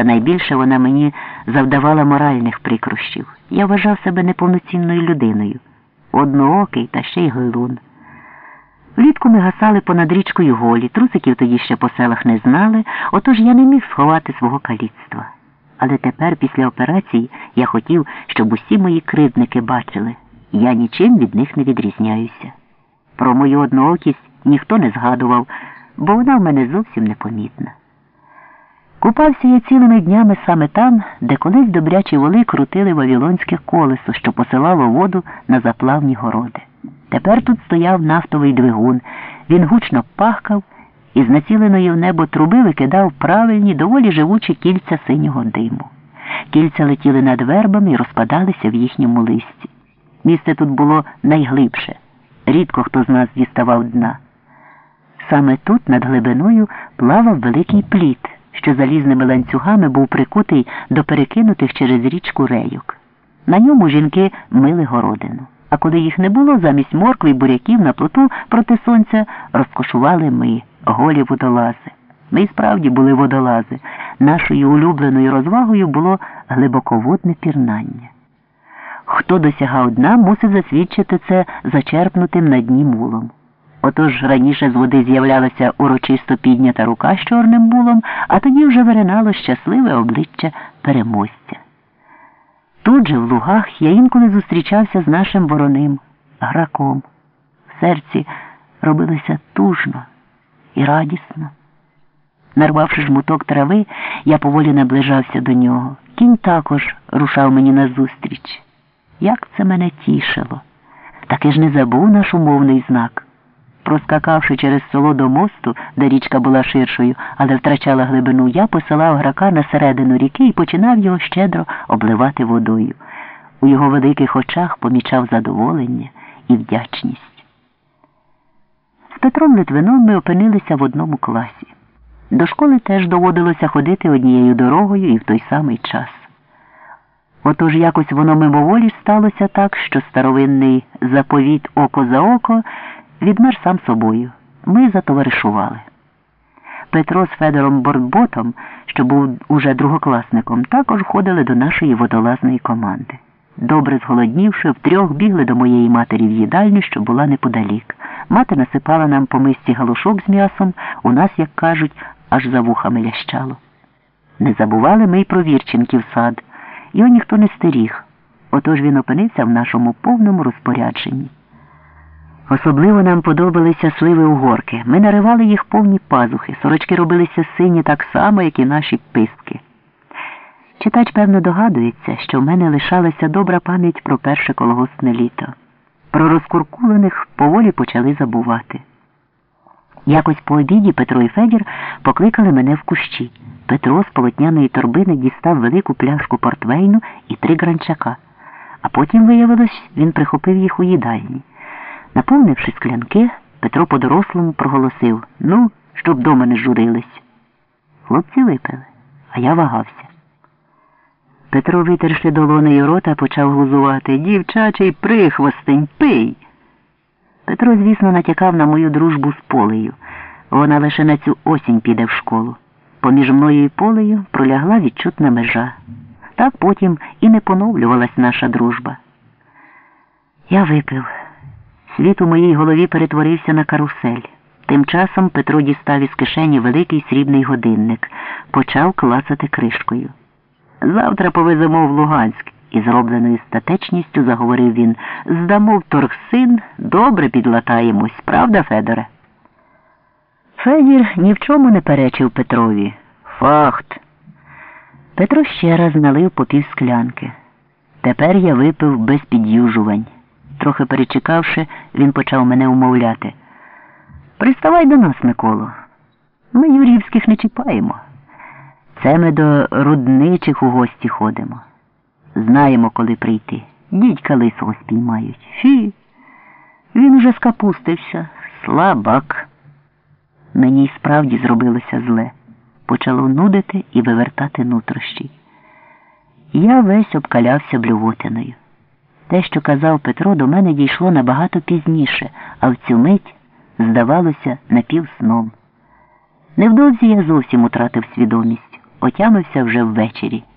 Та найбільше вона мені завдавала моральних прикрощів. Я вважав себе неповноцінною людиною, одноокий та ще й глун. Влітку ми гасали понад річкою голі, трусиків тоді ще по селах не знали, отож я не міг сховати свого каліцтва. Але тепер, після операції, я хотів, щоб усі мої кривдники бачили, я нічим від них не відрізняюся. Про мою одноокість ніхто не згадував, бо вона в мене зовсім непомітна. Купався я цілими днями саме там, де колись добрячі воли крутили вавілонське колесо, що посилало воду на заплавні городи. Тепер тут стояв нафтовий двигун. Він гучно пахкав і з націленої в небо труби викидав правильні, доволі живучі кільця синього диму. Кільця летіли над вербами і розпадалися в їхньому листі. Місце тут було найглибше. Рідко хто з нас діставав дна. Саме тут, над глибиною, плавав великий пліт, що залізними ланцюгами був прикутий до перекинутих через річку рейок. На ньому жінки мили городину. А коли їх не було, замість моркви й буряків на плоту проти сонця розкошували ми, голі водолази. Ми справді були водолази. Нашою улюбленою розвагою було глибоководне пірнання. Хто досягав дна, мусив засвідчити це зачерпнутим на дні мулом. Отож раніше з води з'являлася урочисто піднята рука з чорним мулом, а тоді вже виринало щасливе обличчя переможця. Тут же, в лугах, я інколи зустрічався з нашим вороним, граком. В серці робилося тужно і радісно. Нарвавши жмуток трави, я поволі наближався до нього. Кінь також рушав мені назустріч. Як це мене тішило. Таки ж не забув наш умовний знак. Проскакавши через село до мосту, де річка була ширшою, але втрачала глибину, я посилав грака на середину ріки і починав його щедро обливати водою. У його великих очах помічав задоволення і вдячність. З Петром Литвином ми опинилися в одному класі. До школи теж доводилося ходити однією дорогою і в той самий час. Отож якось воно мимоволі сталося так, що старовинний заповіт око за око відмер сам собою. Ми затоваришували. Петро з Федором Бортботом, що був уже другокласником, також входили до нашої водолазної команди. Добре зголоднівши, втрьох бігли до моєї матері в їдальню, що була неподалік. Мати насипала нам по мисці галушок з м'ясом, у нас, як кажуть, аж за вухами лящало. Не забували ми й про Вірченків сад. Його ніхто не стеріг, отож він опинився в нашому повному розпорядженні. Особливо нам подобалися сливи угорки. Ми наривали їх повні пазухи, сорочки робилися сині так само, як і наші пистки. Читач, певно, догадується, що в мене лишалася добра пам'ять про перше колгоспне літо. Про розкуркулених поволі почали забувати. Якось по обіді Петро і Федір покликали мене в кущі. Петро з полотняної торбини дістав велику пляшку портвейну і три гранчака, а потім, виявилось, він прихопив їх у їдальні. Наповнивши склянки, Петро по-дорослому проголосив ну, щоб дома не журились. Хлопці випили, а я вагався. Петро, витерши долонею рота, почав глузувати Дівчачий прихвостень, пий. Петро, звісно, натякав на мою дружбу з полею. Вона лише на цю осінь піде в школу. Поміж мною і полею пролягла відчутна межа. Так потім і не поновлювалась наша дружба. Я випив. Світ у моїй голові перетворився на карусель. Тим часом Петро дістав із кишені великий срібний годинник, почав клацати кришкою. Завтра повеземо в Луганськ, і зробленою статечністю заговорив він. Здамо в торгсин, добре підлатаємось, правда, Федоре? Федір ні в чому не перечив Петрові. Фахт. Петро ще раз налив по пів склянки. Тепер я випив без під'южувань. Трохи перечекавши, він почав мене умовляти. Приставай до нас, Миколо. Ми юрівських не чіпаємо. Це ми до рудничих у гості ходимо. Знаємо, коли прийти. Дідька лисого спіймають. Фі. Він уже скапустився. Слабак. Мені й справді зробилося зле. Почало нудити і вивертати нутрощі. Я весь обкалявся блювотиною. Те, що казав Петро, до мене дійшло набагато пізніше, а в цю мить здавалося напівсном. Невдовзі я зовсім утратив свідомість. отямився вже ввечері.